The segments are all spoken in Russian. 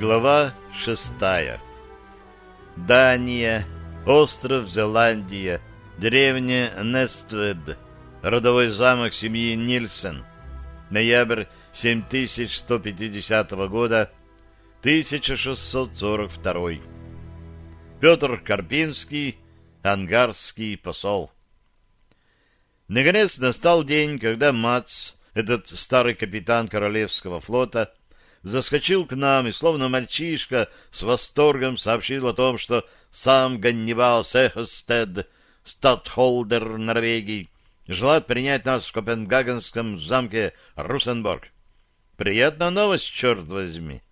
Глава шестая Дания, остров Зеландия, деревня Нествед, родовой замок семьи Нильсен, ноябрь 7150 года, 1642. Петр Карпинский, ангарский посол. Наконец настал день, когда Мац, этот старый капитан Королевского флота, заскочил к нам и, словно мальчишка, с восторгом сообщил о том, что сам Ганнибал Сехестед, статхолдер Норвегии, желает принять нас в Копенгагенском замке Русенбург. Приятная новость, черт возьми.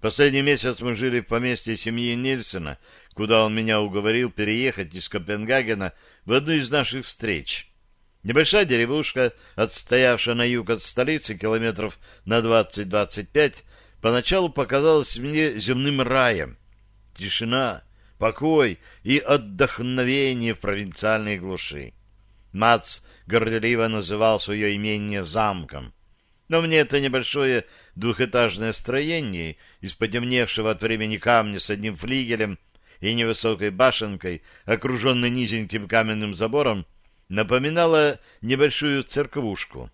Последний месяц мы жили в поместье семьи Нильсена, куда он меня уговорил переехать из Копенгагена в одну из наших встреч. Небольшая деревушка, отстоявшая на юг от столицы километров на 20-25, поначалу показалась мне земным раем. Тишина, покой и отдохновение в провинциальной глуши. Мац горделиво называл свое имение замком. Но мне это небольшое двухэтажное строение из потемневшего от времени камня с одним флигелем и невысокой башенкой, окруженной низеньким каменным забором, напоминала небольшую церквушку.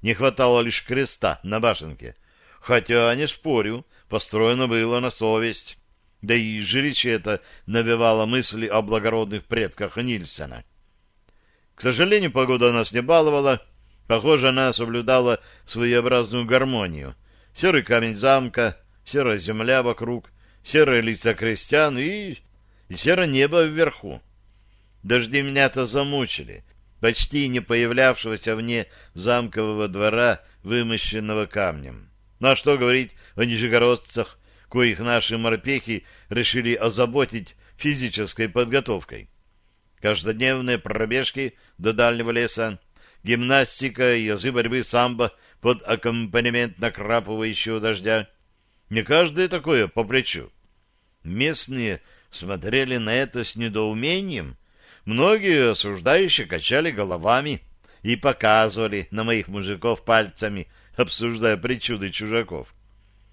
Не хватало лишь креста на башенке. Хотя, не спорю, построено было на совесть. Да и жилище это навевало мысли о благородных предках Нильсена. К сожалению, погода нас не баловала. Похоже, она соблюдала своеобразную гармонию. Серый камень замка, серая земля вокруг, серые лица крестьян и, и серое небо вверху. Дожди меня-то замучили, почти не появлявшегося вне замкового двора, вымощенного камнем. Ну а что говорить о нижегородцах, коих наши морпехи решили озаботить физической подготовкой? Каждодневные пробежки до дальнего леса, гимнастика и азы борьбы самбо под аккомпанемент накрапывающего дождя. Не каждое такое по плечу. Местные смотрели на это с недоумением, Многие осуждающие качали головами и показывали на моих мужиков пальцами, обсуждая причуды чужаков.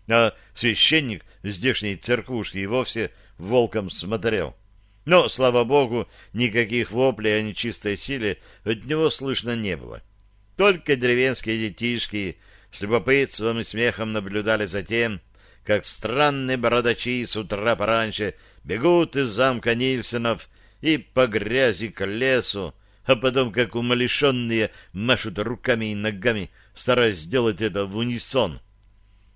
А священник здешней церквушки и вовсе волком смотрел. Но, слава богу, никаких воплей о нечистой силе от него слышно не было. Только деревенские детишки с любопытством и смехом наблюдали за тем, как странные бородачи с утра пораньше бегут из замка Нильсенов и по грязи к лесу, а потом, как умалишенные, машут руками и ногами, стараясь сделать это в унисон.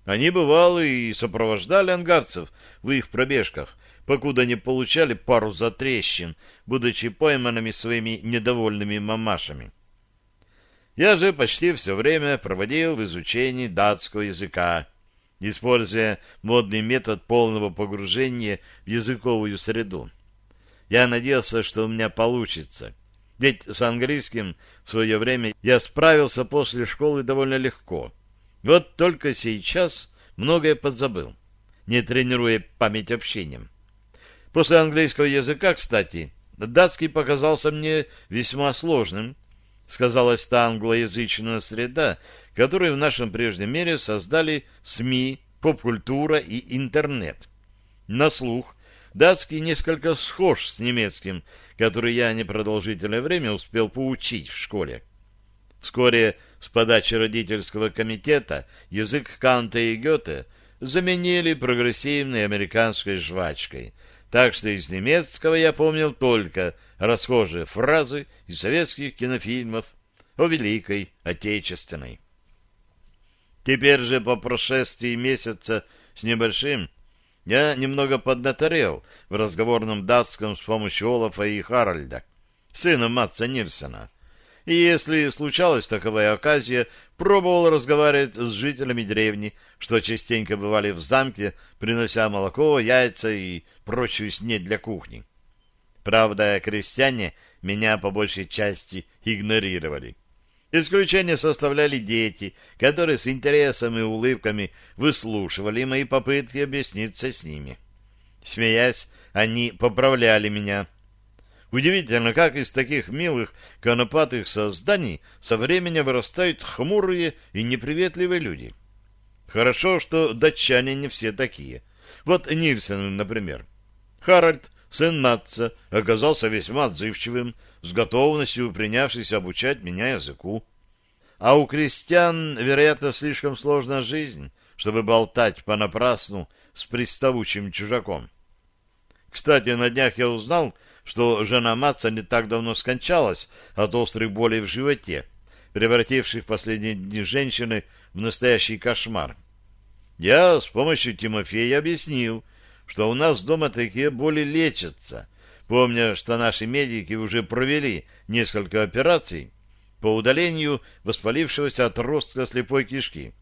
Они, бывало, и сопровождали ангарцев в их пробежках, покуда не получали пару затрещин, будучи пойманными своими недовольными мамашами. Я же почти все время проводил в изучении датского языка, используя модный метод полного погружения в языковую среду. Я надеялся, что у меня получится. Ведь с английским в свое время я справился после школы довольно легко. Вот только сейчас многое подзабыл, не тренируя память общением. После английского языка, кстати, датский показался мне весьма сложным. Сказалась та англоязычная среда, которую в нашем прежнем мире создали СМИ, поп-культура и интернет. На слух Датский несколько схож с немецким, который я непродолжительное время успел поучить в школе. Вскоре с подачи родительского комитета язык Канта и Гёте заменили прогрессивной американской жвачкой, так что из немецкого я помнил только расхожие фразы из советских кинофильмов о Великой Отечественной. Теперь же по прошествии месяца с небольшим я немного поднаторел в разговорном датском с помощью Олафа и Харальда, сына Матца Нильсона. И если случалась таковая оказия, пробовал разговаривать с жителями деревни, что частенько бывали в замке, принося молоко, яйца и прочую снедь для кухни. Правда, крестьяне меня по большей части игнорировали. Исключение составляли дети, которые с интересом и улыбками выслушивали мои попытки объясниться с ними. Смеясь, они поправляли меня. Удивительно, как из таких милых конопатых созданий со временем вырастают хмурые и неприветливые люди. Хорошо, что датчане не все такие. Вот Нильсен, например. Харальд, сын Матца, оказался весьма отзывчивым, с готовностью принявшись обучать меня языку. А у крестьян, вероятно, слишком сложная жизнь, чтобы болтать понапрасну с приставучим чужаком. Кстати, на днях я узнал, что жена Матца не так давно скончалась от острых болей в животе, превративших последние дни женщины в настоящий кошмар. Я с помощью Тимофея объяснил, что у нас дома такие боли лечатся, помня, что наши медики уже провели несколько операций по удалению воспалившегося отростка слепой кишки.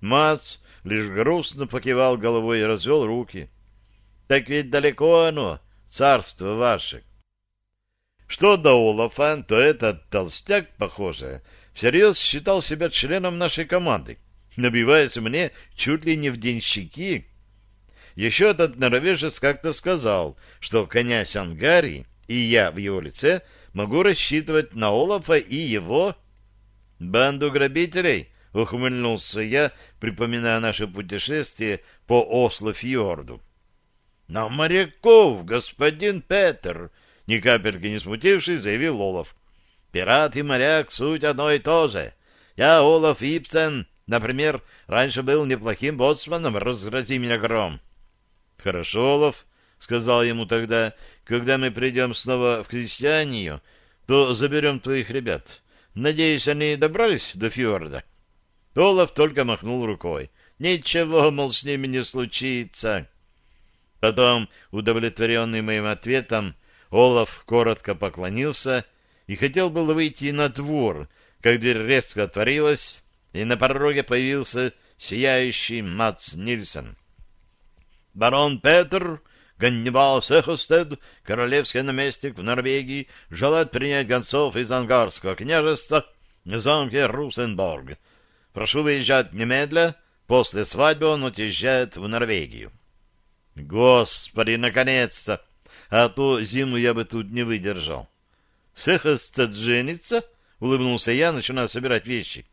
Мац лишь грустно покивал головой и развел руки. Так ведь далеко оно, царство ваше. Что до Олафа, то этот толстяк, похоже, всерьез считал себя членом нашей команды, набиваясь мне чуть ли не в денщики. Еще этот норвежец как-то сказал, что князь Ангарий и я в его лице могу рассчитывать на Олафа и его банду грабителей, ухмыльнулся я, припоминая наше путешествие по Осло-фьорду. «На моряков, господин Петер!» Ни капельки не смутившись, заявил Олаф. «Пират и моряк — суть одно и то же. Я, Олаф Ипсен, например, раньше был неплохим боцманом, разгрози меня гром». «Хорошо, Олаф», — сказал ему тогда, — «когда мы придем снова в крестьянию, то заберем твоих ребят. Надеюсь, они добрались до фьорда?» Олаф только махнул рукой. «Ничего, мол, с ними не случится». Потом, удовлетворенный моим ответом, Олаф коротко поклонился и хотел было выйти на двор, как дверь резко отворилась, и на пороге появился сияющий Мац Нильсон. «Барон Петр, Ганнибал Сехостед, королевский наместник в Норвегии, желает принять гонцов из Ангарского княжества в замке Русенборг. Прошу выезжать немедля, после свадьбы он отъезжает в Норвегию». Господи, наконец-то! А то зиму я бы тут не выдержал. Сехостед женится? Улыбнулся я, начиная собирать вещи.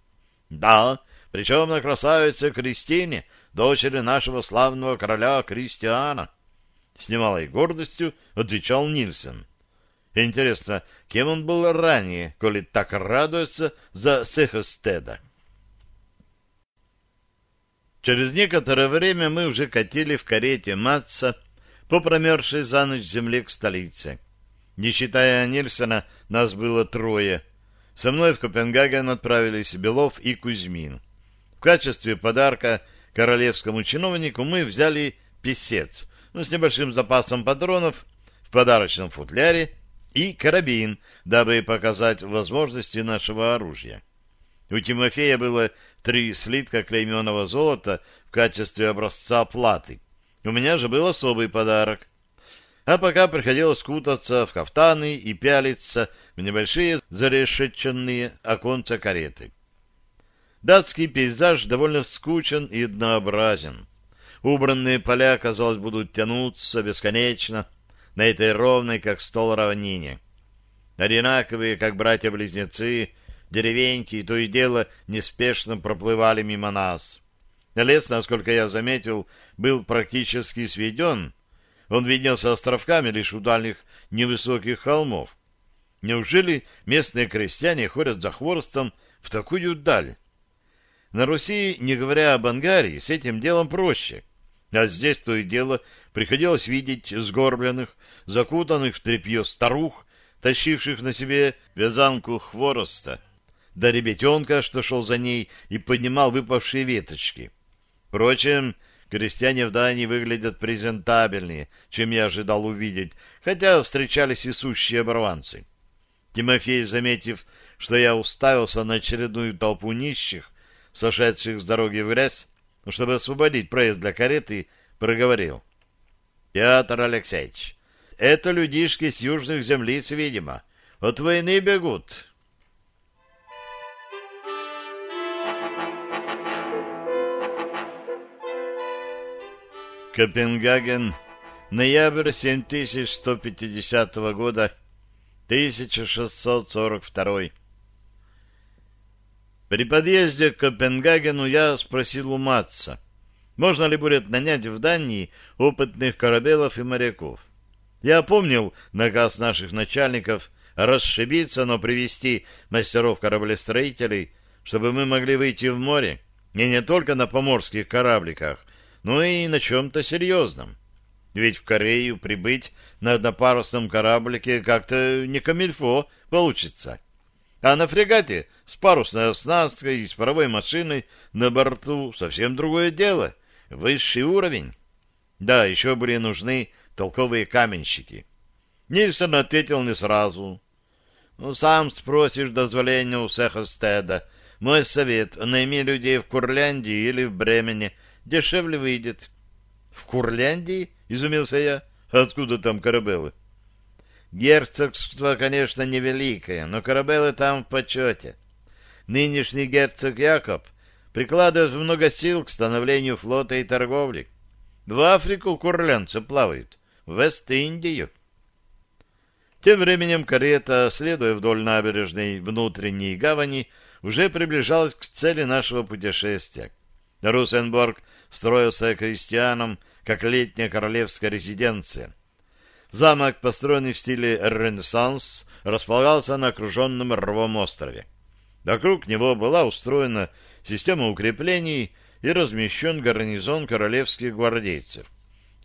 Да, причем на красавице Кристине, дочери нашего славного короля Кристиана. С немалой гордостью отвечал Нильсон. Интересно, кем он был ранее, коли так радуется за Сехостеда? Через некоторое время мы уже катили в карете Матца по промерзшей за ночь земле к столице. Не считая Нильсона, нас было трое. Со мной в Копенгаген отправились Белов и Кузьмин. В качестве подарка королевскому чиновнику мы взяли писец, ну, с небольшим запасом патронов в подарочном футляре и карабин, дабы показать возможности нашего оружия. У Тимофея было три слитка клейменного золота в качестве образца платы. У меня же был особый подарок. А пока приходилось кутаться в кафтаны и пялиться в небольшие зарешеченные оконца кареты. Датский пейзаж довольно скучен и однообразен. Убранные поля, казалось, будут тянуться бесконечно на этой ровной, как стол равнине. Одинаковые, как братья-близнецы, деревеньки то и дело неспешно проплывали мимо нас. Лес, насколько я заметил, был практически сведен. Он виднелся островками лишь у дальних невысоких холмов. Неужели местные крестьяне ходят за хворостом в такую даль? На Руси, не говоря об Ангарии, с этим делом проще. А здесь то и дело приходилось видеть сгорбленных, закутанных в тряпье старух, тащивших на себе вязанку хвороста до ребятенка, что шел за ней и поднимал выпавшие веточки. Впрочем, крестьяне в Дании выглядят презентабельнее, чем я ожидал увидеть, хотя встречались и сущие оборванцы. Тимофей, заметив, что я уставился на очередную толпу нищих, сошедших с дороги в грязь, чтобы освободить проезд для кареты, проговорил. — Петр Алексеевич, это людишки с южных землиц, видимо. От войны бегут, Копенгаген, ноябрь 7150 года, 1642. При подъезде к Копенгагену я спросил у Матца, можно ли будет нанять в Дании опытных корабелов и моряков. Я помнил наказ наших начальников расшибиться, но привести мастеров кораблестроителей, чтобы мы могли выйти в море, и не только на поморских корабликах, но и на чем-то серьезном. Ведь в Корею прибыть на однопарусном кораблике как-то не камильфо получится. А на фрегате с парусной оснасткой и с паровой машиной на борту совсем другое дело, высший уровень. Да, еще были нужны толковые каменщики. Нильсон ответил не сразу. Ну, сам спросишь дозволения у Сехостеда. Мой совет — найми людей в Курляндии или в Бремене. Дешевле выйдет. — В Курляндии? — изумился я. — Откуда там корабелы? — Герцогство, конечно, невеликое, но корабелы там в почете. Нынешний герцог Якоб прикладывает много сил к становлению флота и торговли. В Африку курлянцы плавают, в Вест-Индию. Тем временем карета, следуя вдоль набережной внутренней гавани, уже приближалась к цели нашего путешествия. Русенборг строился крестьянам, как летняя королевская резиденция. Замок, построенный в стиле Ренессанс, располагался на окруженном рвом острове. Вокруг него была устроена система укреплений и размещен гарнизон королевских гвардейцев.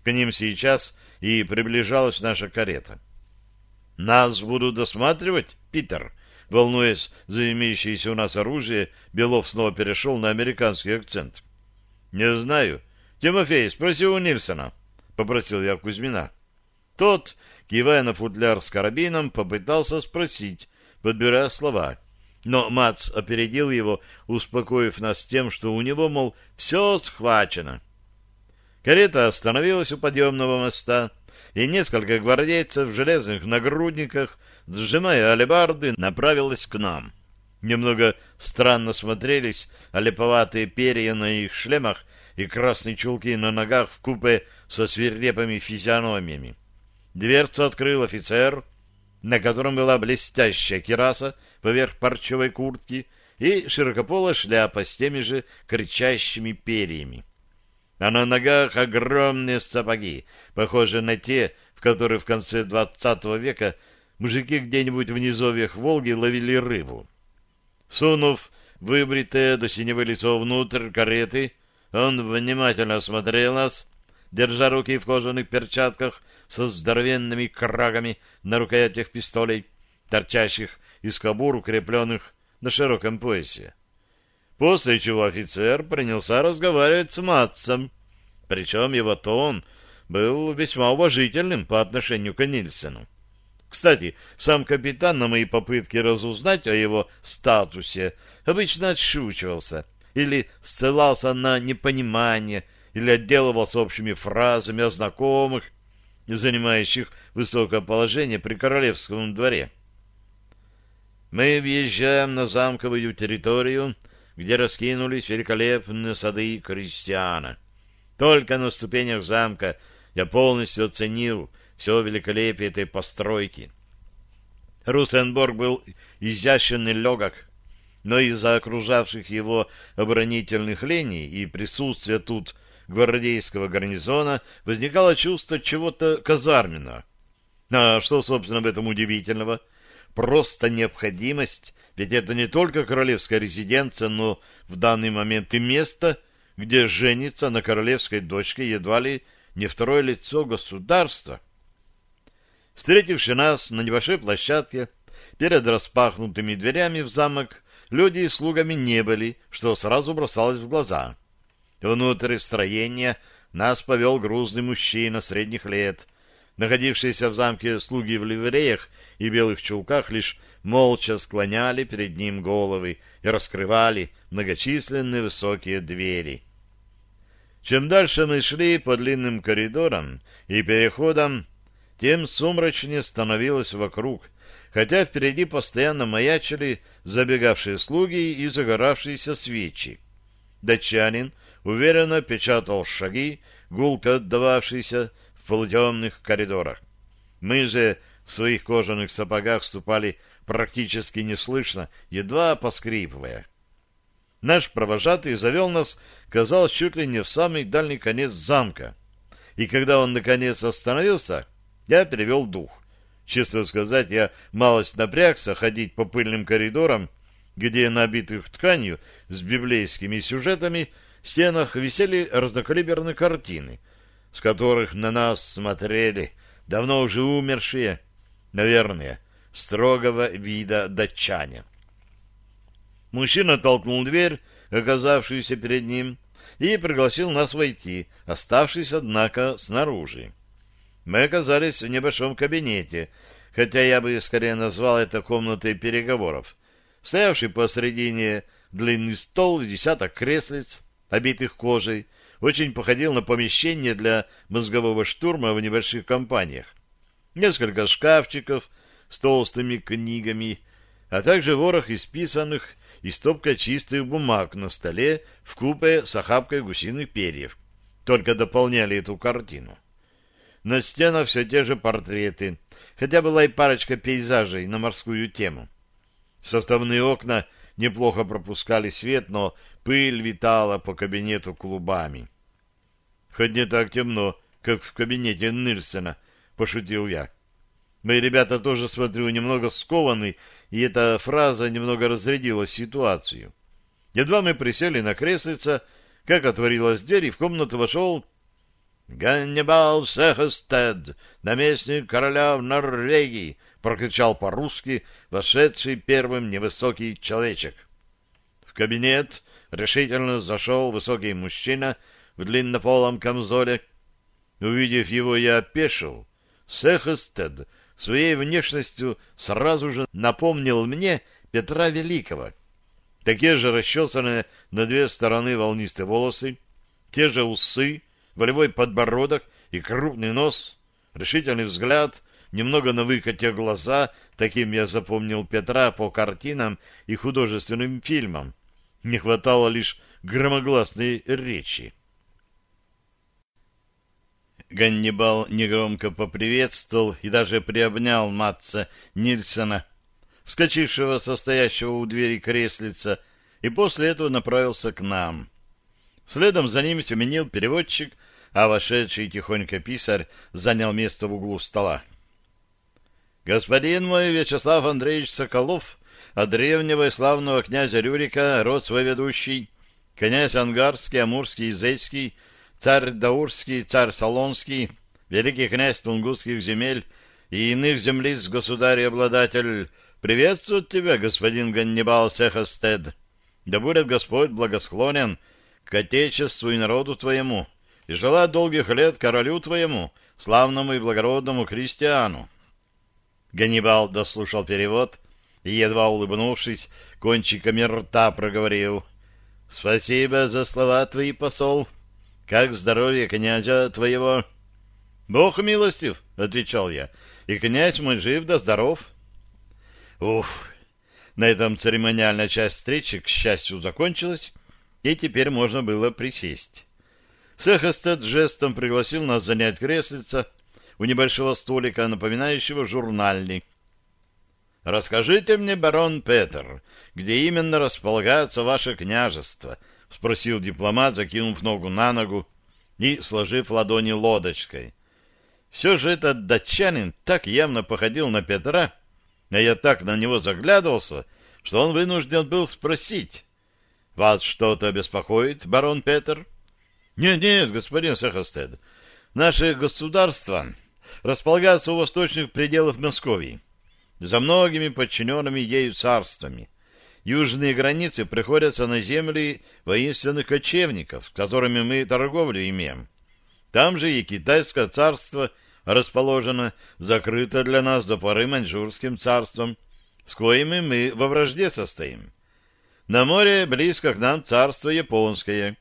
К ним сейчас и приближалась наша карета. «Нас будут досматривать, Питер?» Волнуясь за имеющееся у нас оружие, Белов снова перешел на американский акцент. «Не знаю. Тимофей, спроси у Нильсона», — попросил я Кузьмина. Тот, кивая на футляр с карабином, попытался спросить, подбирая слова. Но Мац опередил его, успокоив нас тем, что у него, мол, все схвачено. Карета остановилась у подъемного моста, и несколько гвардейцев в железных нагрудниках, сжимая алебарды, направилось к нам. Немного странно смотрелись олеповатые перья на их шлемах и красные чулки на ногах в купе со свирепыми физиономиями. Дверцу открыл офицер, на котором была блестящая кираса поверх парчевой куртки и широкополая шляпа с теми же кричащими перьями. А на ногах огромные сапоги, похожие на те, в которые в конце двадцатого века мужики где-нибудь в низовьях Волги ловили рыбу. Сунув выбритое до синего лицо внутрь кареты, он внимательно осмотрел нас, держа руки в кожаных перчатках со здоровенными крагами на рукоятях пистолей, торчащих из кобур, укрепленных на широком поясе. После чего офицер принялся разговаривать с Матсом, причем его тон был весьма уважительным по отношению к Нильсену. Кстати, сам капитан на мои попытки разузнать о его статусе обычно отшучивался или ссылался на непонимание или отделывался общими фразами о знакомых, занимающих высокое положение при королевском дворе. Мы въезжаем на замковую территорию, где раскинулись великолепные сады крестьяна. Только на ступенях замка я полностью оценил все великолепие этой постройки. Русенборг был изящен и легок, но из-за окружавших его оборонительных линий и присутствия тут гвардейского гарнизона возникало чувство чего-то казарменного. А что, собственно, в этом удивительного? Просто необходимость, ведь это не только королевская резиденция, но в данный момент и место, где женится на королевской дочке едва ли не второе лицо государства. Встретивши нас на небольшой площадке перед распахнутыми дверями в замок, люди и слугами не были, что сразу бросалось в глаза. Внутрь строения нас повел грузный мужчина средних лет. Находившиеся в замке слуги в ливреях и белых чулках лишь молча склоняли перед ним головы и раскрывали многочисленные высокие двери. Чем дальше мы шли по длинным коридорам и переходам, тем сумрачнее становилось вокруг, хотя впереди постоянно маячили забегавшие слуги и загоравшиеся свечи. Датчанин уверенно печатал шаги, гулко отдававшиеся в полутемных коридорах. Мы же в своих кожаных сапогах ступали практически неслышно, едва поскрипывая. Наш провожатый завел нас, казалось, чуть ли не в самый дальний конец замка. И когда он, наконец, остановился, я перевел дух. Честно сказать, я малость напрягся ходить по пыльным коридорам, где на обитых тканью с библейскими сюжетами стенах висели разнокалиберные картины, с которых на нас смотрели давно уже умершие, наверное, строгого вида датчане. Мужчина толкнул дверь, оказавшуюся перед ним, и пригласил нас войти, оставшись, однако, снаружи. Мы оказались в небольшом кабинете, хотя я бы скорее назвал это комнатой переговоров. Стоявший посредине длинный стол и десяток креслиц, обитых кожей, очень походил на помещение для мозгового штурма в небольших компаниях. Несколько шкафчиков с толстыми книгами, а также ворох исписанных и стопка чистых бумаг на столе в купе с охапкой гусиных перьев. Только дополняли эту картину. На стенах все те же портреты, хотя была и парочка пейзажей на морскую тему. Составные окна неплохо пропускали свет, но пыль витала по кабинету клубами. «Хоть не так темно, как в кабинете Нильсена», — пошутил я. Мои ребята тоже, смотрю, немного скованы, и эта фраза немного разрядила ситуацию. Едва мы присели на креслице, как отворилась дверь, и в комнату вошел «Ганнибал Сехестед, наместник короля в Норвегии», прокричал по-русски вошедший первым невысокий человечек. В кабинет решительно зашел высокий мужчина в длиннополом камзоле. Увидев его, я опешил. Сехестед своей внешностью сразу же напомнил мне Петра Великого. Такие же расчесанные на две стороны волнистые волосы, те же усы, волевой подбородок и крупный нос, решительный взгляд, немного на выкате глаза, таким я запомнил Петра по картинам и художественным фильмам. Не хватало лишь громогласной речи. Ганнибал негромко поприветствовал и даже приобнял Матца Нильсона, вскочившего состоящего у двери креслица, и после этого направился к нам. Следом за ним семенил переводчик, а вошедший тихонько писарь занял место в углу стола. «Господин мой Вячеслав Андреевич Соколов, от древнего и славного князя Рюрика, род свой ведущий, князь Ангарский, Амурский, Изейский, царь Даурский, царь Солонский, великий князь тунгусских земель и иных землиц государь-обладатель, приветствуют тебя, господин Ганнибал Сехастед. Да будет Господь благосклонен к Отечеству и народу твоему, и желает долгих лет королю твоему, славному и благородному христиану. Ганнибал дослушал перевод и, едва улыбнувшись, кончиками рта проговорил. — Спасибо за слова твои, посол. Как здоровье князя твоего? — Бог милостив, — отвечал я, — и князь мой жив да здоров. Уф! На этом церемониальная часть встречи, к счастью, закончилась, и теперь можно было присесть. Сехастед жестом пригласил нас занять креслица у небольшого столика, напоминающего журнальник. «Расскажите мне, барон Петер, где именно располагается ваше княжество?» — спросил дипломат, закинув ногу на ногу и сложив ладони лодочкой. Все же этот датчанин так явно походил на Петра, а я так на него заглядывался, что он вынужден был спросить. — Вас что-то беспокоит, барон Петр? Нет, — Нет-нет, господин Сахастед, наше государство располагается у восточных пределов Московии, за многими подчиненными ею царствами. Южные границы приходятся на земли воинственных кочевников, с которыми мы торговлю имеем. Там же и китайское царство расположено, закрыто для нас до поры маньчжурским царством, с коими мы во вражде состоим. На море близко к нам царство японское.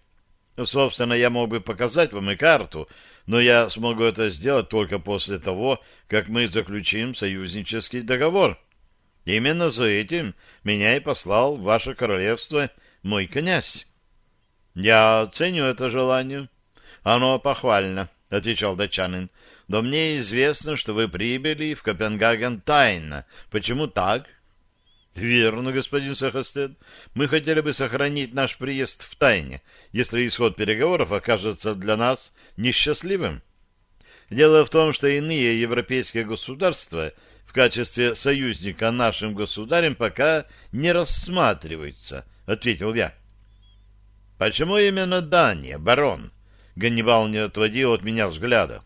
Собственно, я мог бы показать вам и карту, но я смогу это сделать только после того, как мы заключим союзнический договор. Именно за этим меня и послал в ваше королевство мой князь. — Я ценю это желание. — Оно похвально, — отвечал датчанин. — Но мне известно, что вы прибыли в Копенгаген тайно. Почему так? — Верно, господин Сахастед. Мы хотели бы сохранить наш приезд в тайне, если исход переговоров окажется для нас несчастливым. Дело в том, что иные европейские государства в качестве союзника нашим государям пока не рассматриваются, — ответил я. — Почему именно Дания, барон? Ганнибал не отводил от меня взгляда.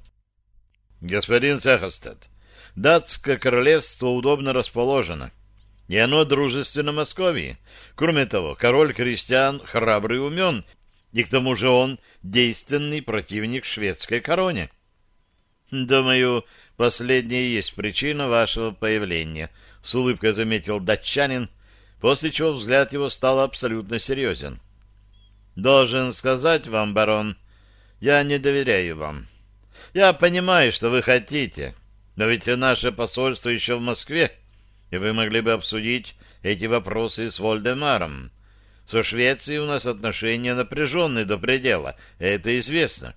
— Господин Сахастед, датское королевство удобно расположено, и оно дружественно Московии. Кроме того, король крестьян храбрый и умен, и к тому же он действенный противник шведской короне. — Думаю, последняя есть причина вашего появления, с улыбкой заметил датчанин, после чего взгляд его стал абсолютно серьезен. Должен сказать вам, барон, я не доверяю вам. Я понимаю, что вы хотите, но ведь наше посольство еще в Москве, и вы могли бы обсудить эти вопросы с Вольдемаром. Со Швецией у нас отношения напряженные до предела, это известно.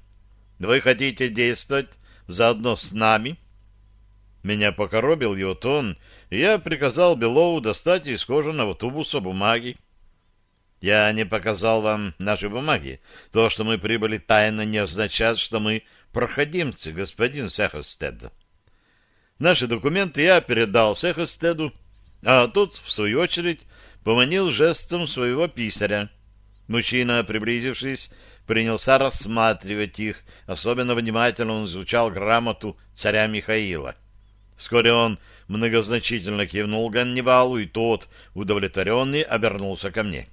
Вы хотите действовать заодно с нами. Меня покоробил его тон, и я приказал Белову достать из кожаного тубуса бумаги. Я не показал вам наши бумаги. То, что мы прибыли тайно, не означает, что мы проходимцы, господин Сехостед. Наши документы я передал Сехостеду, а тут, в свою очередь, поманил жестом своего писаря. Мужчина, приблизившись, принялся рассматривать их. Особенно внимательно он изучал грамоту царя Михаила. Вскоре он многозначительно кивнул Ганнибалу, и тот, удовлетворенный, обернулся ко мне.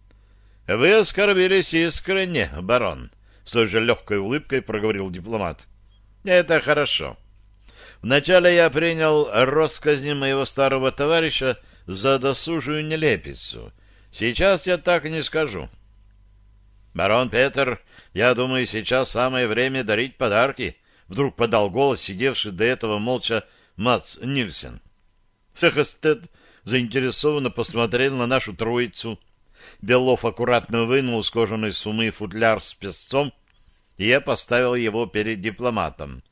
— Вы оскорбились искренне, барон, — с той же легкой улыбкой проговорил дипломат. — Это хорошо. Вначале я принял россказни моего старого товарища за досужую нелепицу. Сейчас я так не скажу. — «Барон Петер, я думаю, сейчас самое время дарить подарки», — вдруг подал голос сидевший до этого молча Мац Нильсен. Сехастед заинтересованно посмотрел на нашу троицу. Белов аккуратно вынул из кожаной сумы футляр с песцом, и я поставил его перед дипломатом.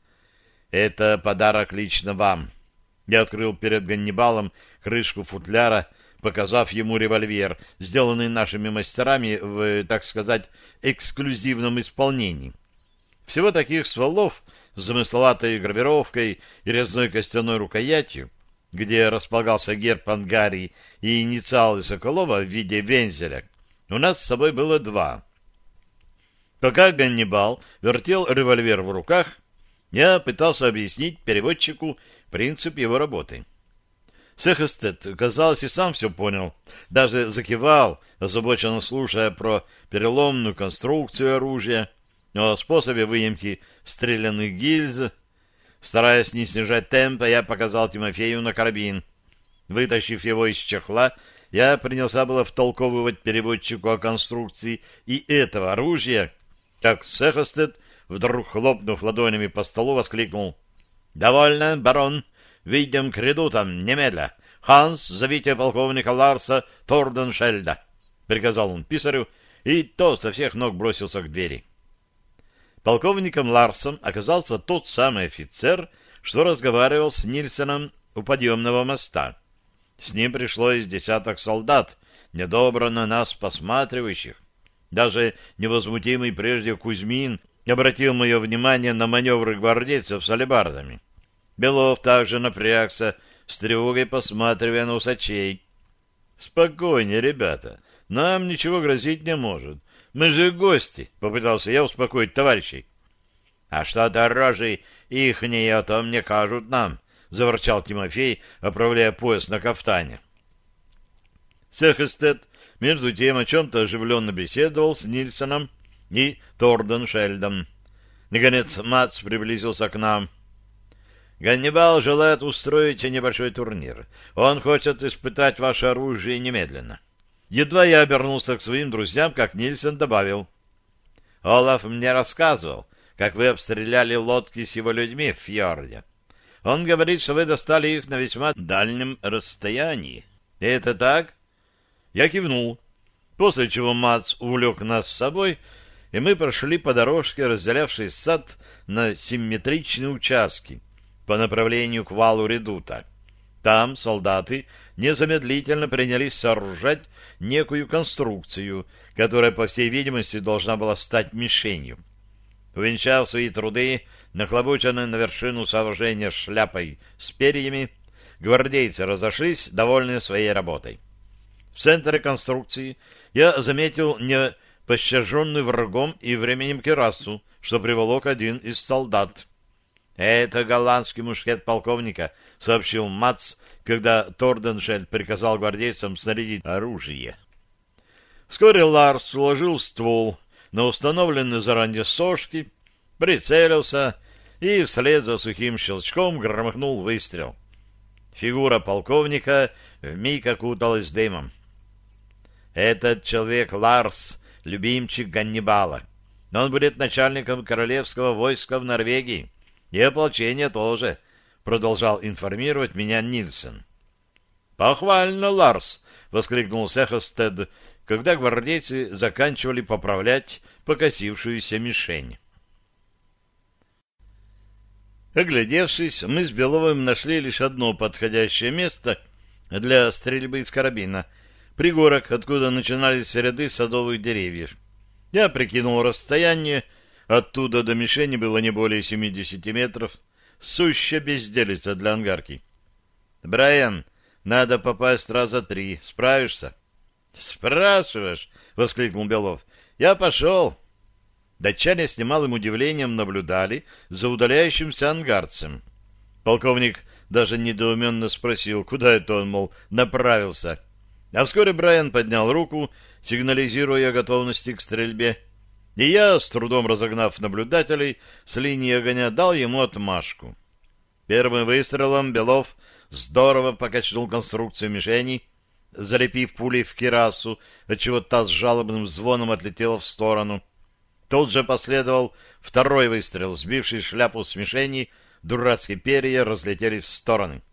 «Это подарок лично вам». Я открыл перед Ганнибалом крышку футляра — показав ему револьвер, сделанный нашими мастерами в, так сказать, эксклюзивном исполнении. Всего таких стволов с замысловатой гравировкой и резной костяной рукоятью, где располагался герб Ангарии и инициалы Соколова в виде вензеля, у нас с собой было два. Пока Ганнибал вертел револьвер в руках, я пытался объяснить переводчику принцип его работы. Сехестед, казалось, и сам все понял. Даже закивал, озабоченно слушая про переломную конструкцию оружия, о способе выемки стрелянных гильз. Стараясь не снижать темпа, я показал Тимофею на карабин. Вытащив его из чехла, я принялся было втолковывать переводчику о конструкции и этого оружия, как Сехестед, вдруг хлопнув ладонями по столу, воскликнул. «Довольно, барон!» Выйдем к редутам, немедля. Ханс, зовите полковника Ларса Торденшельда, — приказал он писарю, и то со всех ног бросился к двери. Полковником Ларсом оказался тот самый офицер, что разговаривал с Нильсоном у подъемного моста. С ним пришло из десяток солдат, недобро на нас посматривающих. Даже невозмутимый прежде Кузьмин обратил мое внимание на маневры гвардейцев с алебардами. Белов также напрягся, с тревогой посматривая на усачей. «Спокойнее, ребята, нам ничего грозить не может. Мы же гости», — попытался я успокоить товарищей. «А что-то рожи ихние о том не кажут нам», — заворчал Тимофей, оправляя пояс на кафтане. Сехестед между тем о чем-то оживленно беседовал с Нильсоном и Торденшельдом. Наконец Мац приблизился к нам — Ганнибал желает устроить небольшой турнир. Он хочет испытать ваше оружие немедленно. Едва я обернулся к своим друзьям, как Нильсон добавил. Олаф мне рассказывал, как вы обстреляли лодки с его людьми в фьорде. Он говорит, что вы достали их на весьма дальнем расстоянии. Это так? Я кивнул, после чего Мац увлек нас с собой, и мы прошли по дорожке, разделявшей сад на симметричные участки — по направлению к валу редута. Там солдаты незамедлительно принялись сооружать некую конструкцию, которая, по всей видимости, должна была стать мишенью. Увенчав свои труды, нахлобученные на вершину сооружения шляпой с перьями, гвардейцы разошлись, довольные своей работой. В центре конструкции я заметил не пощаженную врагом и временем керасу, что приволок один из солдат. «Это голландский мушкет полковника», — сообщил Мац, когда Торденшельд приказал гвардейцам снарядить оружие. Вскоре Ларс уложил ствол на установленные заранее сошки, прицелился и вслед за сухим щелчком громыхнул выстрел. Фигура полковника вмиг окуталась дымом. Этот человек Ларс, любимчик Ганнибала. Он будет начальником королевского войска в Норвегии. И ополчение тоже, — продолжал информировать меня Нильсон. — Похвально, Ларс! — воскликнул Сехостед, когда гвардейцы заканчивали поправлять покосившуюся мишень. Оглядевшись, мы с Беловым нашли лишь одно подходящее место для стрельбы из карабина — пригорок, откуда начинались ряды садовых деревьев. Я прикинул расстояние, оттуда до мишени было не более 70 метров. Сущая безделица для ангарки. «Брайан, надо попасть раза три. Справишься?» «Спрашиваешь?» — воскликнул Белов. «Я пошел». Датчане с немалым удивлением наблюдали за удаляющимся ангарцем. Полковник даже недоуменно спросил, куда это он, мол, направился. А вскоре Брайан поднял руку, сигнализируя о готовности к стрельбе, и я, с трудом разогнав наблюдателей, с линии огня дал ему отмашку. Первым выстрелом Белов здорово покачнул конструкцию мишени, залепив пулей в кирасу, отчего та с жалобным звоном отлетела в сторону. Тут же последовал второй выстрел, сбивший шляпу с мишени, дурацкие перья разлетелись в стороны.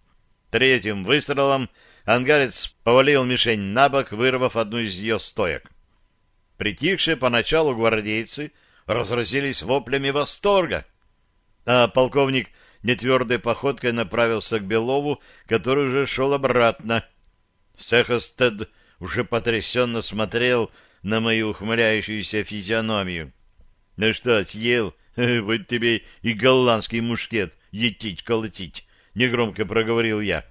Третьим выстрелом ангарец повалил мишень на бок, вырвав одну из ее стоек. Притихшие поначалу гвардейцы разразились воплями восторга, а полковник нетвердой походкой направился к Белову, который уже шел обратно. Сехостед уже потрясенно смотрел на мою ухмыляющуюся физиономию. — Ну что, съел? Вот тебе и голландский мушкет, етить-колотить, — негромко проговорил я.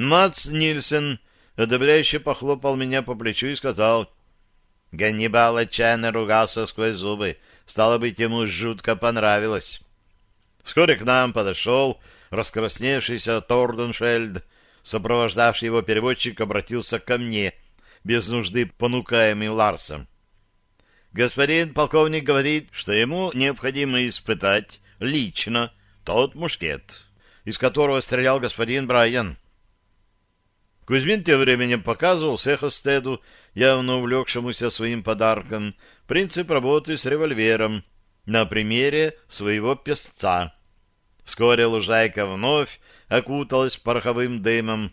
Мац Нильсен одобряюще похлопал меня по плечу и сказал, Ганнибал отчаянно ругался сквозь зубы, стало быть, ему жутко понравилось. Вскоре к нам подошел раскрасневшийся Торденшельд, сопровождавший его переводчик обратился ко мне, без нужды понукаемый Ларсом. Господин полковник говорит, что ему необходимо испытать лично тот мушкет, из которого стрелял господин Брайан. Кузьмин тем временем показывал Сехостеду, явно увлекшемуся своим подарком, принцип работы с револьвером на примере своего песца. Вскоре лужайка вновь окуталась пороховым дымом.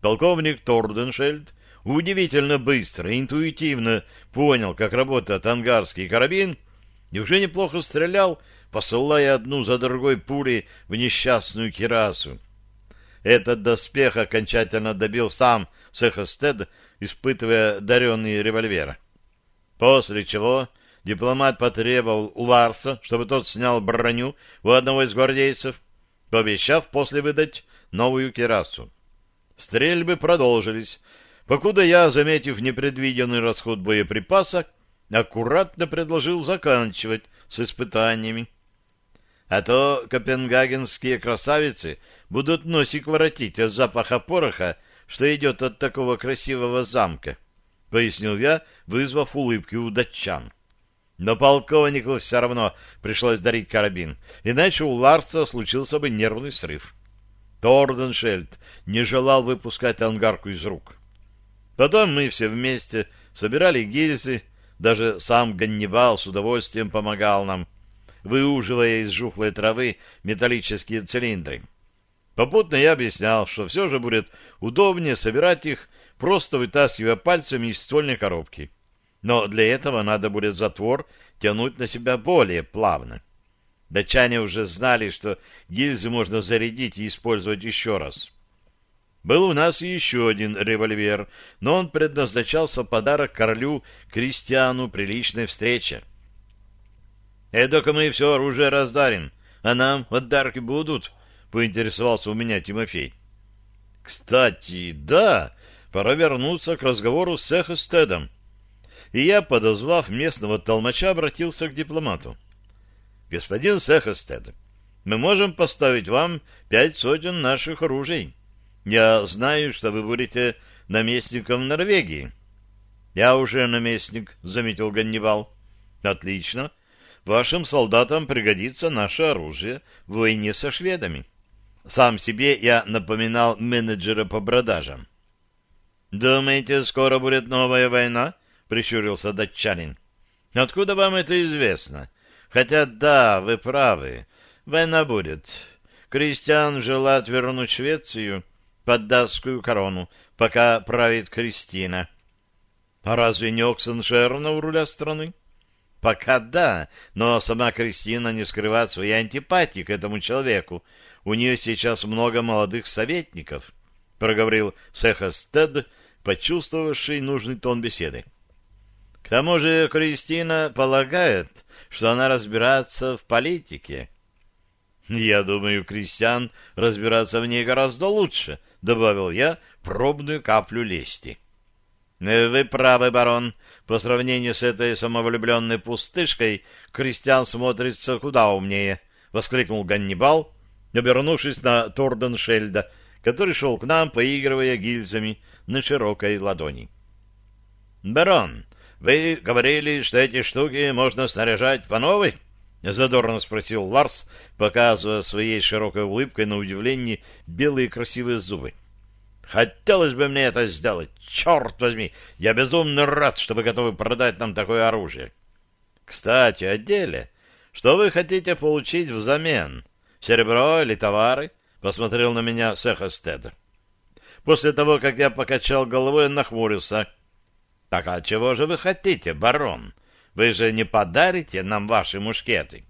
Полковник Торденшельд удивительно быстро и интуитивно понял, как работает ангарский карабин, и уже неплохо стрелял, посылая одну за другой пули в несчастную кирасу. Этот доспех окончательно добил сам Сехостед, испытывая даренный револьвер. После чего дипломат потребовал у Ларса, чтобы тот снял броню у одного из гвардейцев, пообещав после выдать новую керасу. Стрельбы продолжились, покуда я, заметив непредвиденный расход боеприпаса, аккуратно предложил заканчивать с испытаниями. А то копенгагенские красавицы будут носик воротить от запаха пороха, что идет от такого красивого замка, — пояснил я, вызвав улыбки у датчан. Но полковнику все равно пришлось дарить карабин, иначе у Ларса случился бы нервный срыв. Торденшельд не желал выпускать ангарку из рук. Потом мы все вместе собирали гильзы, даже сам Ганнибал с удовольствием помогал нам, выуживая из жухлой травы металлические цилиндры. Попутно я объяснял, что все же будет удобнее собирать их, просто вытаскивая пальцами из ствольной коробки. Но для этого надо будет затвор тянуть на себя более плавно. Датчане уже знали, что гильзы можно зарядить и использовать еще раз. Был у нас еще один револьвер, но он предназначался подарок королю Кристиану при личной встрече. «Эдак мы все оружие раздарим, а нам подарки будут?» — поинтересовался у меня Тимофей. «Кстати, да, пора вернуться к разговору с Эхостедом». И я, подозвав местного толмача, обратился к дипломату. «Господин Сехостед, мы можем поставить вам пять сотен наших оружий». Я знаю, что вы будете наместником Норвегии. Я уже наместник, заметил Ганнибал. Отлично. Вашим солдатам пригодится наше оружие в войне со шведами. Сам себе я напоминал менеджера по продажам. «Думаете, скоро будет новая война?» — прищурился датчанин. «Откуда вам это известно? Хотя да, вы правы, война будет. Крестьян желают вернуть Швецию, под датскую корону, пока правит Кристина. А разве не Оксеншерна у руля страны? Пока да, но сама Кристина не скрывает своей антипатии к этому человеку. У нее сейчас много молодых советников, — проговорил Сехастед, почувствовавший нужный тон беседы. К тому же Кристина полагает, что она разбирается в политике. Я думаю, крестьян разбираться в ней гораздо лучше, —— добавил я пробную каплю лести. «Э, «Вы правы, барон. По сравнению с этой самовлюбленной пустышкой, крестьян смотрится куда умнее», — воскликнул Ганнибал, обернувшись на Торденшельда, который шел к нам, поигрывая гильзами на широкой ладони. «Барон, вы говорили, что эти штуки можно снаряжать по новой?» — задорно спросил Ларс, показывая своей широкой улыбкой на удивление белые красивые зубы. «Хотелось бы мне это сделать. Черт возьми! Я безумно рад, что вы готовы продать нам такое оружие. Кстати, о деле. Что вы хотите получить взамен? Серебро или товары?» — посмотрел на меня Сехастед. После того, как я покачал головой, он нахмурился. «Так а чего же вы хотите, барон?» Вы же не подарите нам ваши мушкеты.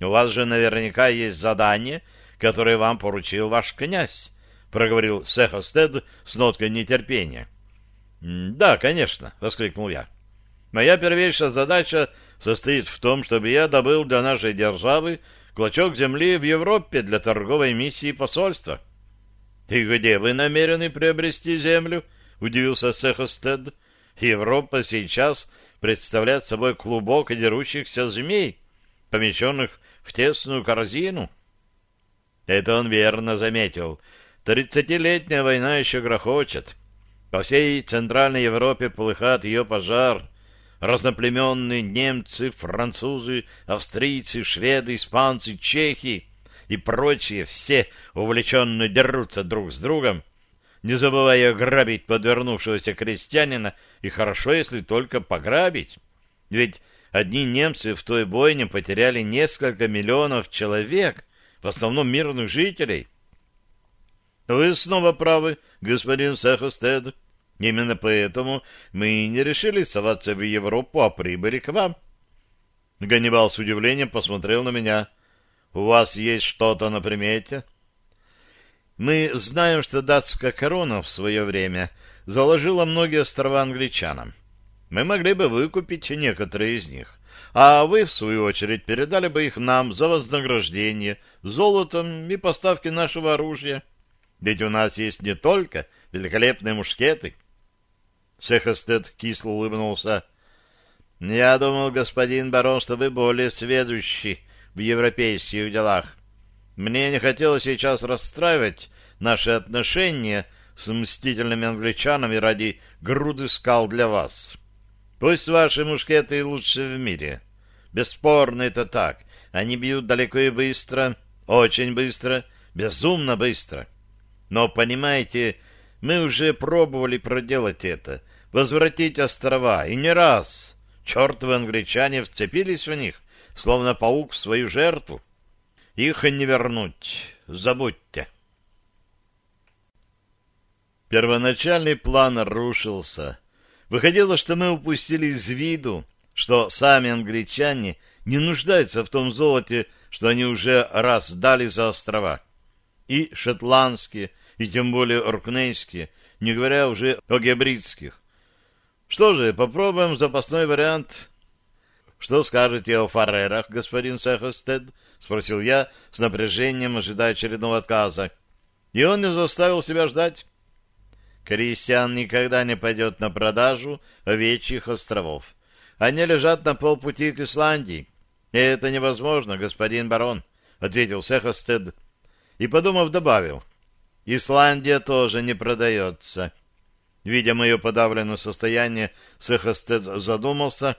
У вас же наверняка есть задание, которое вам поручил ваш князь, — проговорил Сехостед с ноткой нетерпения. — Да, конечно, — воскликнул я. Моя первейшая задача состоит в том, чтобы я добыл для нашей державы клочок земли в Европе для торговой миссии посольства. — И где вы намерены приобрести землю? — удивился Сехостед. — Европа сейчас представляет собой клубок дерущихся змей, помещенных в тесную корзину. Это он верно заметил. Тридцатилетняя война еще грохочет. По всей Центральной Европе полыхает ее пожар. Разноплеменные немцы, французы, австрийцы, шведы, испанцы, чехи и прочие все увлеченно дерутся друг с другом, не забывая грабить подвернувшегося крестьянина, и хорошо, если только пограбить. Ведь одни немцы в той бойне потеряли несколько миллионов человек, в основном мирных жителей. Вы снова правы, господин Сехостед. Именно поэтому мы не решили соваться в Европу, а прибыли к вам. Ганнибал с удивлением посмотрел на меня. У вас есть что-то на примете? Мы знаем, что датская корона в свое время заложила многие острова англичанам. Мы могли бы выкупить некоторые из них, а вы, в свою очередь, передали бы их нам за вознаграждение золотом и поставки нашего оружия. Ведь у нас есть не только великолепные мушкеты. Сехастед кисло улыбнулся. — Я думал, господин барон, что вы более сведущий в европейских делах. Мне не хотелось сейчас расстраивать наши отношения с мстительными англичанами ради груды скал для вас. Пусть ваши мушкеты лучше в мире. Бесспорно это так. Они бьют далеко и быстро, очень быстро, безумно быстро. Но, понимаете, мы уже пробовали проделать это, возвратить острова, и не раз. Чертовы англичане вцепились в них, словно паук в свою жертву. Их не вернуть, забудьте. Первоначальный план рушился. Выходило, что мы упустили из виду, что сами англичане не нуждаются в том золоте, что они уже раз дали за острова. И шотландские, и тем более оркнейские, не говоря уже о гебридских. Что же, попробуем запасной вариант. Что скажете о фарерах, господин Сехостед? Спросил я с напряжением, ожидая очередного отказа. И он не заставил себя ждать. Крестьян никогда не пойдет на продажу овечьих островов. Они лежат на полпути к Исландии. И это невозможно, господин барон, — ответил Сехостед. И, подумав, добавил. Исландия тоже не продается. Видя мое подавленное состояние, Сехостед задумался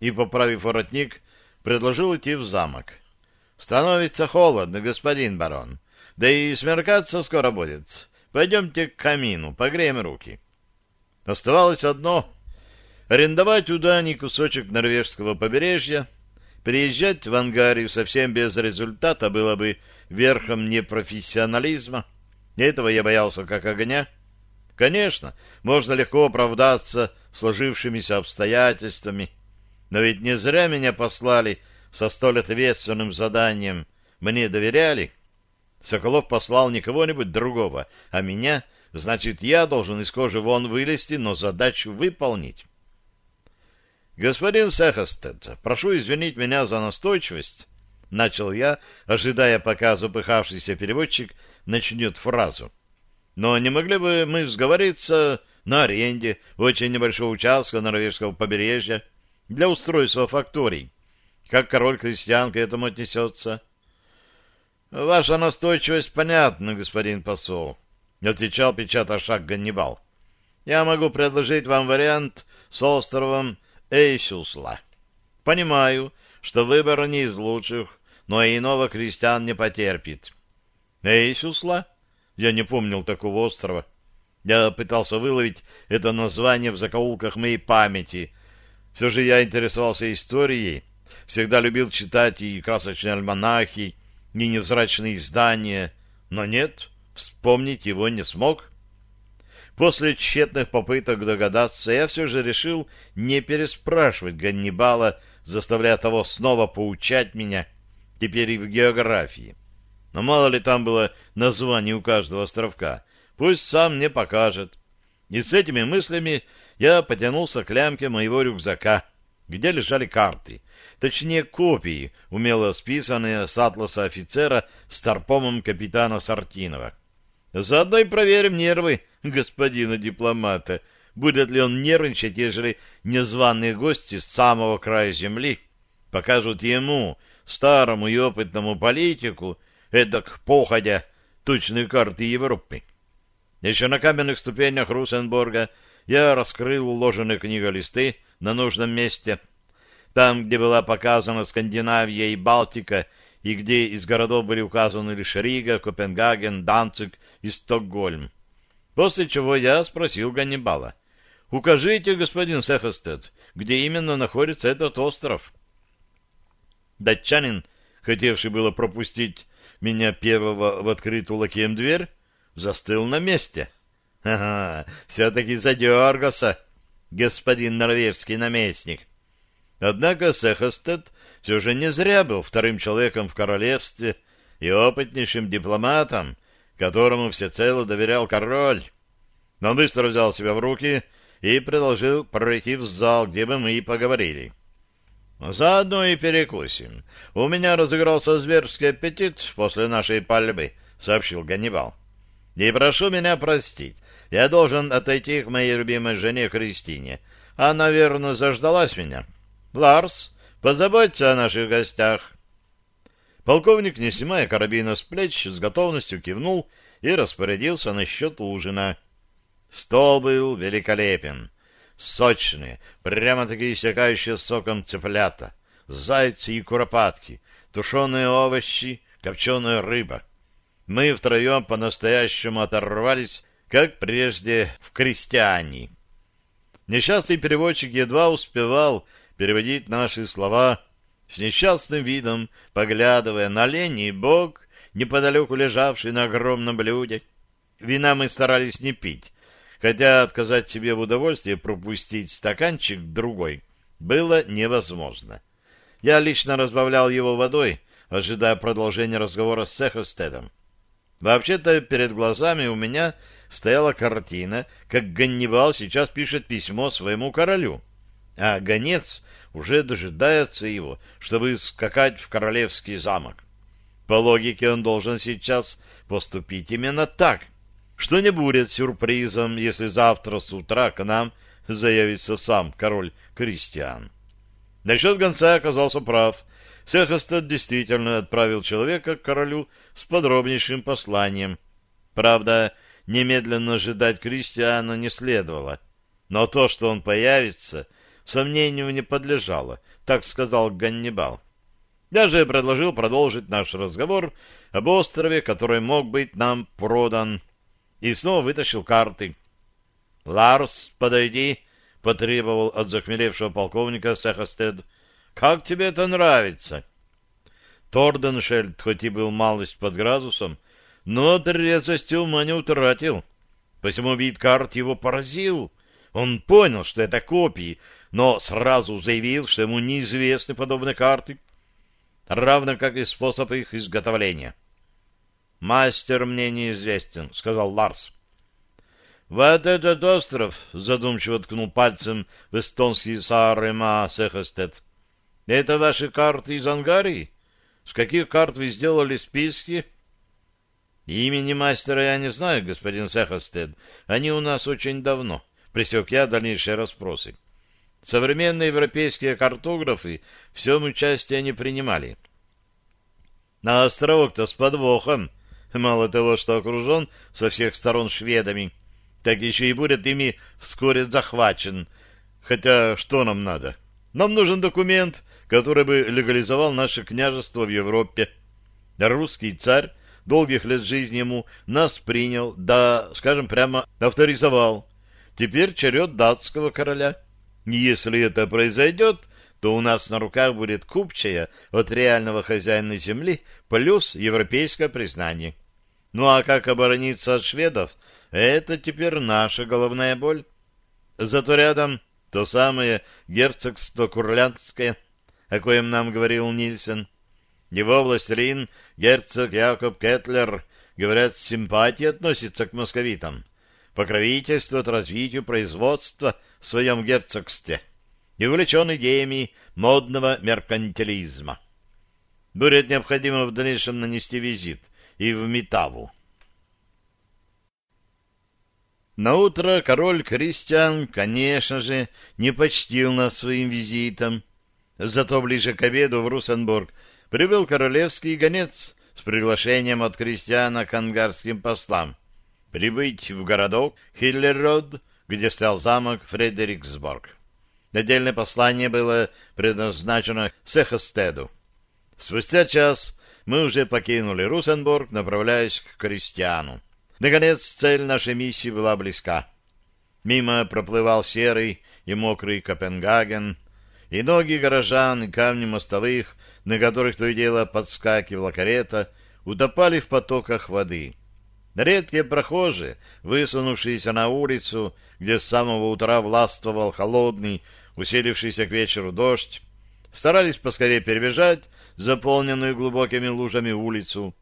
и, поправив воротник, предложил идти в замок. — Становится холодно, господин барон. Да и смеркаться скоро будет. Пойдемте к камину, погреем руки. Оставалось одно — арендовать у Дани кусочек норвежского побережья. Приезжать в Ангарию совсем без результата было бы верхом непрофессионализма. Этого я боялся как огня. Конечно, можно легко оправдаться сложившимися обстоятельствами, но ведь не зря меня послали со столь ответственным заданием. Мне доверяли. Соколов послал не кого-нибудь другого, а меня, значит, я должен из кожи вон вылезти, но задачу выполнить. «Господин Сехастед, прошу извинить меня за настойчивость», — начал я, ожидая, пока запыхавшийся переводчик начнет фразу. «Но не могли бы мы сговориться на аренде очень небольшого участка норвежского побережья для устройства факторий? Как король-крестьян к этому отнесется?» «Ваша настойчивость понятна, господин посол», — отвечал печатая шаг Ганнибал. «Я могу предложить вам вариант с островом Эйсюсла. Понимаю, что выбор не из лучших, но иного крестьян не потерпит. Эйсюсла? Я не помнил такого острова. Я пытался выловить это название в закоулках моей памяти. Все же я интересовался историей, всегда любил читать и красочные альманахи, и невзрачные издания, но нет, вспомнить его не смог. После тщетных попыток догадаться, я все же решил не переспрашивать Ганнибала, заставляя того снова поучать меня, теперь и в географии. Но мало ли там было название у каждого островка, пусть сам мне покажет. И с этими мыслями я потянулся к лямке моего рюкзака, где лежали карты, точнее копии, умело списанные с атласа офицера с торпомом капитана Сартинова. Заодно и проверим нервы господина дипломата. Будет ли он нервничать, ежели незваные гости с самого края земли покажут ему, старому и опытному политику, эдак походя, точные карты Европы. Еще на каменных ступенях Русенбурга я раскрыл уложенные книголисты на нужном месте. Там, где была показана Скандинавия и Балтика, и где из городов были указаны лишь Рига, Копенгаген, Данциг и Стокгольм. После чего я спросил Ганнибала. «Укажите, господин Сехостед, где именно находится этот остров?» Датчанин, хотевший было пропустить меня первого в открытую лакеем дверь, застыл на месте. «Ага, все-таки задергался, господин норвежский наместник». Однако Сехостед все же не зря был вторым человеком в королевстве и опытнейшим дипломатом, которому всецело доверял король. Он быстро взял себя в руки и предложил пройти в зал, где бы мы и поговорили. «Заодно и перекусим. У меня разыгрался зверский аппетит после нашей пальбы», — сообщил Ганнибал. «И прошу меня простить, я должен отойти к моей любимой жене Кристине. Она, верно, заждалась меня. Ларс, позаботься о наших гостях». Полковник, не снимая карабина с плеч, с готовностью кивнул и распорядился насчет ужина. Стол был великолепен. Сочные, прямо-таки истекающие соком цыплята, зайцы и куропатки, тушеные овощи, копченая рыба. Мы втроем по-настоящему оторвались, как прежде в крестьяне. Несчастный переводчик едва успевал переводить наши слова с несчастным видом, поглядывая на оленей бог, неподалеку лежавший на огромном блюде. Вина мы старались не пить, хотя отказать себе в удовольствии пропустить стаканчик другой было невозможно. Я лично разбавлял его водой, ожидая продолжения разговора с Сехостедом. Вообще-то перед глазами у меня стояла картина, как Ганнибал сейчас пишет письмо своему королю, а гонец уже дожидается его, чтобы скакать в королевский замок. По логике он должен сейчас поступить именно так, что не будет сюрпризом, если завтра с утра к нам заявится сам король Кристиан. Насчет гонца оказался прав. Сехастед действительно отправил человека к королю с подробнейшим посланием. Правда, немедленно ожидать Кристиана не следовало. Но то, что он появится, сомнению не подлежало, так сказал Ганнибал. Даже предложил продолжить наш разговор об острове, который мог быть нам продан, и снова вытащил карты. «Ларс, подойди!» — потребовал от захмелевшего полковника Сехастед. «Как тебе это нравится?» Торденшельд, хоть и был малость под градусом, но трезвости ума не утратил. Посему вид карт его поразил. Он понял, что это копии, но сразу заявил, что ему неизвестны подобные карты, равно как и способ их изготовления. «Мастер мне неизвестен», — сказал Ларс. «Вот этот остров», — задумчиво ткнул пальцем в эстонский Саарема Сехестет. «Это ваши карты из Ангарии? С каких карт вы сделали списки?» «Имени мастера я не знаю, господин Сехестед. Они у нас очень давно», — пресек я дальнейшие расспросы. Современные европейские картографы в всем участие не принимали. На островок-то с подвохом. Мало того, что окружен со всех сторон шведами, так еще и будет ими вскоре захвачен. Хотя что нам надо? Нам нужен документ, который бы легализовал наше княжество в Европе. Русский царь долгих лет жизни ему нас принял, да, скажем прямо, авторизовал. Теперь черед датского короля. Если это произойдет, то у нас на руках будет купчая от реального хозяина земли плюс европейское признание. Ну а как оборониться от шведов, это теперь наша головная боль. Зато рядом то самое герцогство Курлянское, о коем нам говорил Нильсен. Его властелин, герцог Якоб Кетлер, говорят, с симпатией относится к московитам. Покровительствует развитию производства в своем герцогстве и увлечен идеями модного меркантилизма. Будет необходимо в дальнейшем нанести визит и в Митаву. На утро король Кристиан, конечно же, не почтил нас своим визитом. Зато ближе к обеду в Русенбург прибыл королевский гонец с приглашением от крестьяна к ангарским послам прибыть в городок Хиллерод, где стоял замок Фредериксборг. Отдельное послание было предназначено Сехастеду. Спустя час мы уже покинули Русенбург, направляясь к крестьяну. Наконец, цель нашей миссии была близка. Мимо проплывал серый и мокрый Копенгаген, и ноги горожан, и камни мостовых, на которых то и дело подскакивала карета, утопали в потоках воды. Редкие прохожие, высунувшиеся на улицу, где с самого утра властвовал холодный, усилившийся к вечеру дождь, старались поскорее перебежать заполненную глубокими лужами улицу.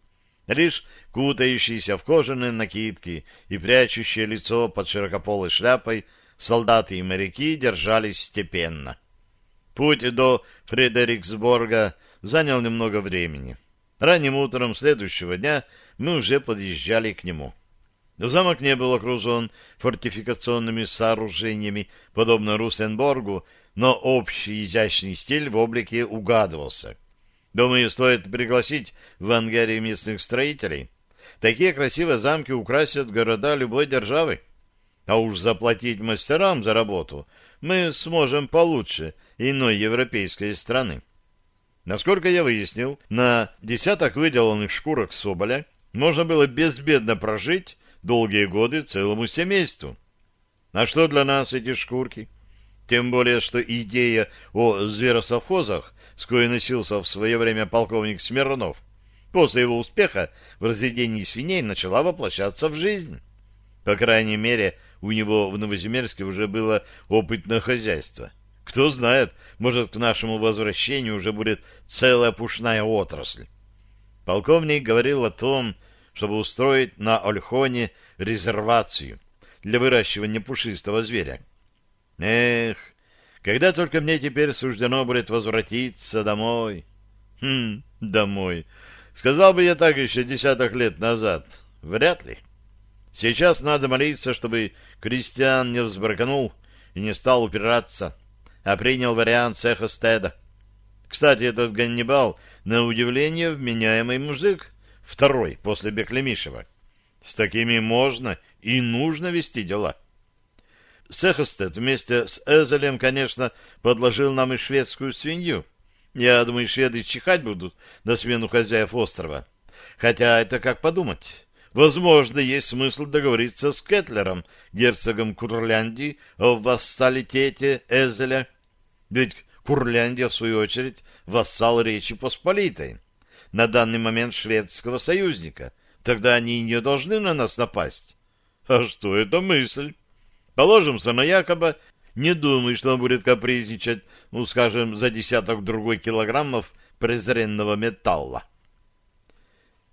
Лишь кутающиеся в кожаные накидки и прячущие лицо под широкополой шляпой солдаты и моряки держались степенно. Путь до Фредериксборга занял немного времени. Ранним утром следующего дня мы уже подъезжали к нему. Замок не был окружен фортификационными сооружениями, подобно Русенборгу, но общий изящный стиль в облике угадывался. Думаю, стоит пригласить в Ангарии местных строителей. Такие красивые замки украсят города любой державы. А уж заплатить мастерам за работу мы сможем получше иной европейской страны. Насколько я выяснил, на десяток выделанных шкурок соболя можно было безбедно прожить долгие годы целому семейству. А что для нас эти шкурки? Тем более, что идея о зверосовхозах, с коей носился в свое время полковник Смирнов, после его успеха в разведении свиней начала воплощаться в жизнь. По крайней мере, у него в Новоземельске уже было опытное хозяйство. Кто знает, может, к нашему возвращению уже будет целая пушная отрасль. Полковник говорил о том, чтобы устроить на Ольхоне резервацию для выращивания пушистого зверя. Эх, когда только мне теперь суждено будет возвратиться домой. Хм, домой. Сказал бы я так еще десяток лет назад. Вряд ли. Сейчас надо молиться, чтобы крестьян не взбраканул и не стал упираться, а принял вариант цеха стеда. Кстати, этот Ганнибал, на удивление, вменяемый мужик, второй после Беклемишева. С такими можно и нужно вести дела. Сехостед вместе с Эзелем, конечно, подложил нам и шведскую свинью. Я думаю, шведы чихать будут на смену хозяев острова. Хотя это как подумать. Возможно, есть смысл договориться с Кетлером, герцогом Курляндии, о вассалитете Эзеля. Ведь Курляндия, в свою очередь, вассал Речи Посполитой. На данный момент шведского союзника. Тогда они не должны на нас напасть. А что это мысль? Положимся на Якоба не думаю, что он будет капризничать, ну, скажем, за десяток другой килограммов презренного металла.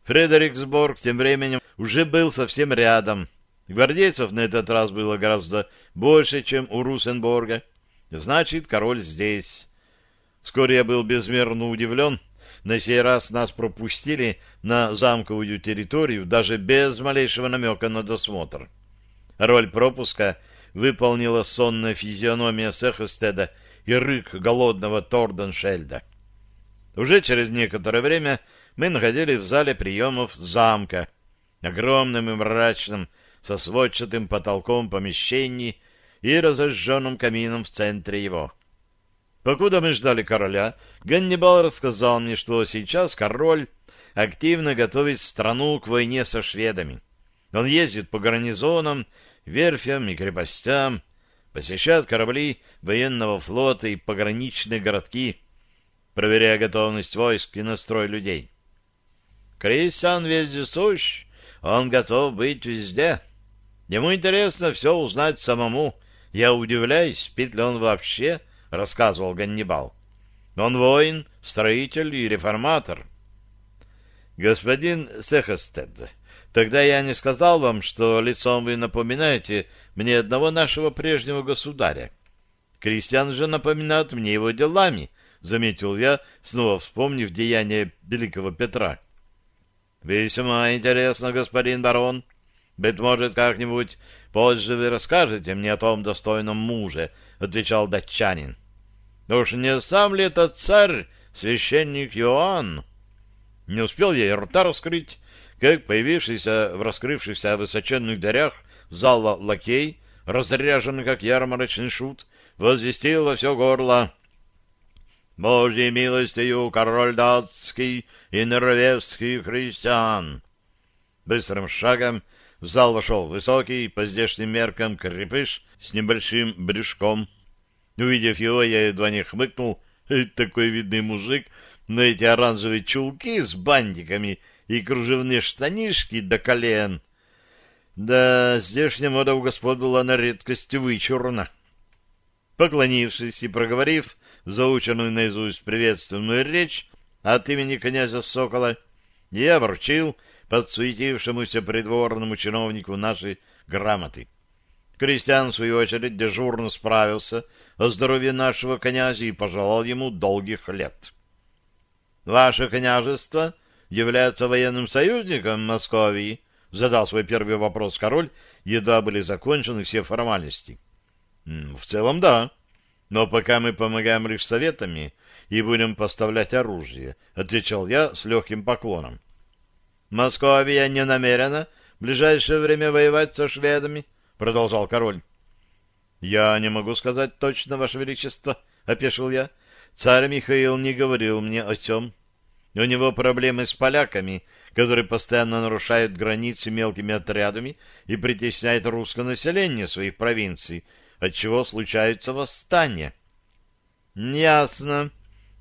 Фредериксборг тем временем уже был совсем рядом. Гвардейцев на этот раз было гораздо больше, чем у Русенборга. Значит, король здесь. Вскоре я был безмерно удивлен. На сей раз нас пропустили на замковую территорию, даже без малейшего намека на досмотр. Роль пропуска — выполнила сонная физиономия Сехестеда и рык голодного Торденшельда. Уже через некоторое время мы находились в зале приемов замка, огромным и мрачным, со сводчатым потолком помещений и разожженным камином в центре его. Покуда мы ждали короля, Ганнибал рассказал мне, что сейчас король активно готовит страну к войне со шведами. Он ездит по гарнизонам верфям и крепостям, посещают корабли военного флота и пограничные городки, проверяя готовность войск и настрой людей. Кристиан вездесущ, он готов быть везде. Ему интересно все узнать самому. Я удивляюсь, спит ли он вообще, — рассказывал Ганнибал. Он воин, строитель и реформатор. Господин Сехестед, Тогда я не сказал вам, что лицом вы напоминаете мне одного нашего прежнего государя. Крестьян же напоминают мне его делами, — заметил я, снова вспомнив деяния великого Петра. — Весьма интересно, господин барон. Быть может, как-нибудь позже вы расскажете мне о том достойном муже, — отвечал датчанин. — Уж не сам ли этот царь, священник Иоанн? Не успел я и рта раскрыть, как появившийся в раскрывшихся высоченных дверях зала лакей, разряженный как ярмарочный шут, возвестил во все горло «Божьей милостью король датский и норвежский христиан!» Быстрым шагом в зал вошел высокий, по здешним меркам, крепыш с небольшим брюшком. Увидев его, я едва не хмыкнул. Такой видный мужик на эти оранжевые чулки с бантиками — и кружевные штанишки до колен. Да, здешняя мода у господ была на редкость вычурна. Поклонившись и проговорив заученную наизусть приветственную речь от имени князя Сокола, я вручил подсуетившемуся придворному чиновнику наши грамоты. Крестьян, в свою очередь, дежурно справился о здоровье нашего князя и пожелал ему долгих лет. — Ваше княжество является военным союзником Московии? Задал свой первый вопрос король, едва были закончены все формальности. В целом, да. Но пока мы помогаем лишь советами и будем поставлять оружие, отвечал я с легким поклоном. Московия не намерена в ближайшее время воевать со шведами, продолжал король. Я не могу сказать точно, Ваше Величество, опешил я. Царь Михаил не говорил мне о чем. У него проблемы с поляками, которые постоянно нарушают границы мелкими отрядами и притесняют русское население своих провинций, отчего случаются восстания. Ясно.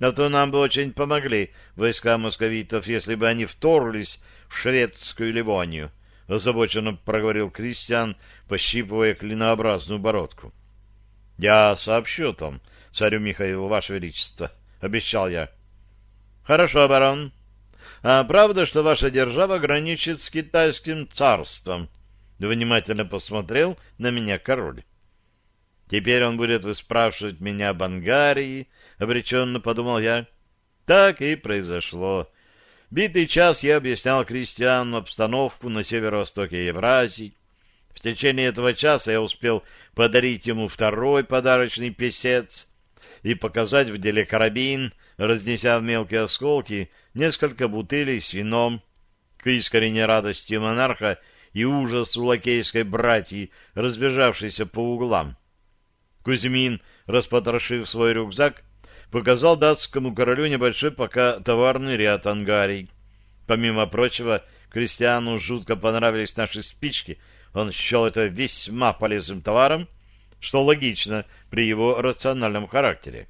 А то нам бы очень помогли войска московитов, если бы они вторглись в шведскую Ливонию, озабоченно проговорил Кристиан, пощипывая клинообразную бородку. — Я сообщу о царю Михаилу, ваше величество, — обещал я. Хорошо, барон. а правда, что ваша держава граничит с китайским царством? Внимательно посмотрел на меня король. Теперь он будет выспрашивать меня об Ангарии, обреченно подумал я. Так и произошло. Битый час я объяснял крестьянам обстановку на северо-востоке Евразии. В течение этого часа я успел подарить ему второй подарочный песец и показать в деле карабин, разнеся в мелкие осколки несколько бутылей с вином. К искренней радости монарха и ужасу лакейской братьи, разбежавшейся по углам. Кузьмин, распотрошив свой рюкзак, показал датскому королю небольшой пока товарный ряд ангарий. Помимо прочего, крестьяну жутко понравились наши спички. Он счел это весьма полезным товаром, что логично при его рациональном характере.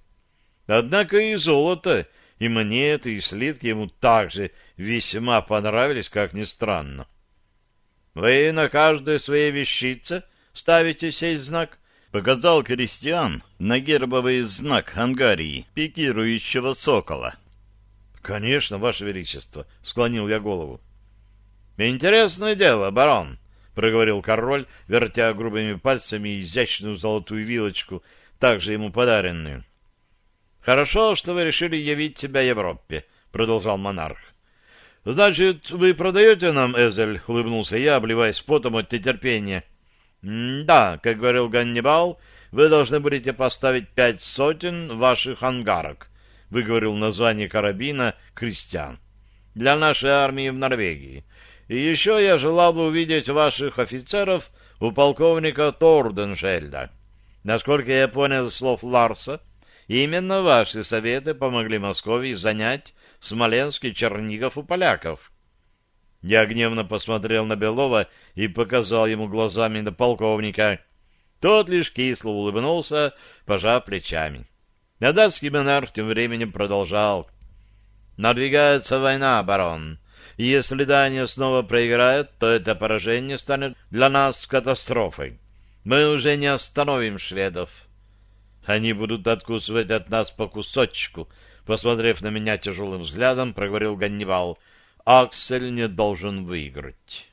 Однако и золото, и монеты, и слитки ему также весьма понравились, как ни странно. — Вы на каждой своей вещице ставите сей знак? — показал крестьян на гербовый знак Ангарии, пикирующего сокола. — Конечно, Ваше Величество, — склонил я голову. — Интересное дело, барон, — проговорил король, вертя грубыми пальцами изящную золотую вилочку, также ему подаренную. — Хорошо, что вы решили явить себя Европе, — продолжал монарх. — Значит, вы продаете нам, Эзель? — улыбнулся я, обливаясь потом от нетерпения. — Да, как говорил Ганнибал, вы должны будете поставить пять сотен ваших ангарок, — выговорил название карабина крестьян. — Для нашей армии в Норвегии. И еще я желал бы увидеть ваших офицеров у полковника Торденшельда. Насколько я понял слов Ларса, именно ваши советы помогли Москве занять Смоленск и Чернигов у поляков. Я гневно посмотрел на Белова и показал ему глазами на полковника. Тот лишь кисло улыбнулся, пожав плечами. А датский монарх тем временем продолжал. «Надвигается война, барон. Если Дания снова проиграет, то это поражение станет для нас катастрофой. Мы уже не остановим шведов. Они будут откусывать от нас по кусочку, Посмотрев на меня тяжелым взглядом, проговорил Ганнибал. Аксель не должен выиграть.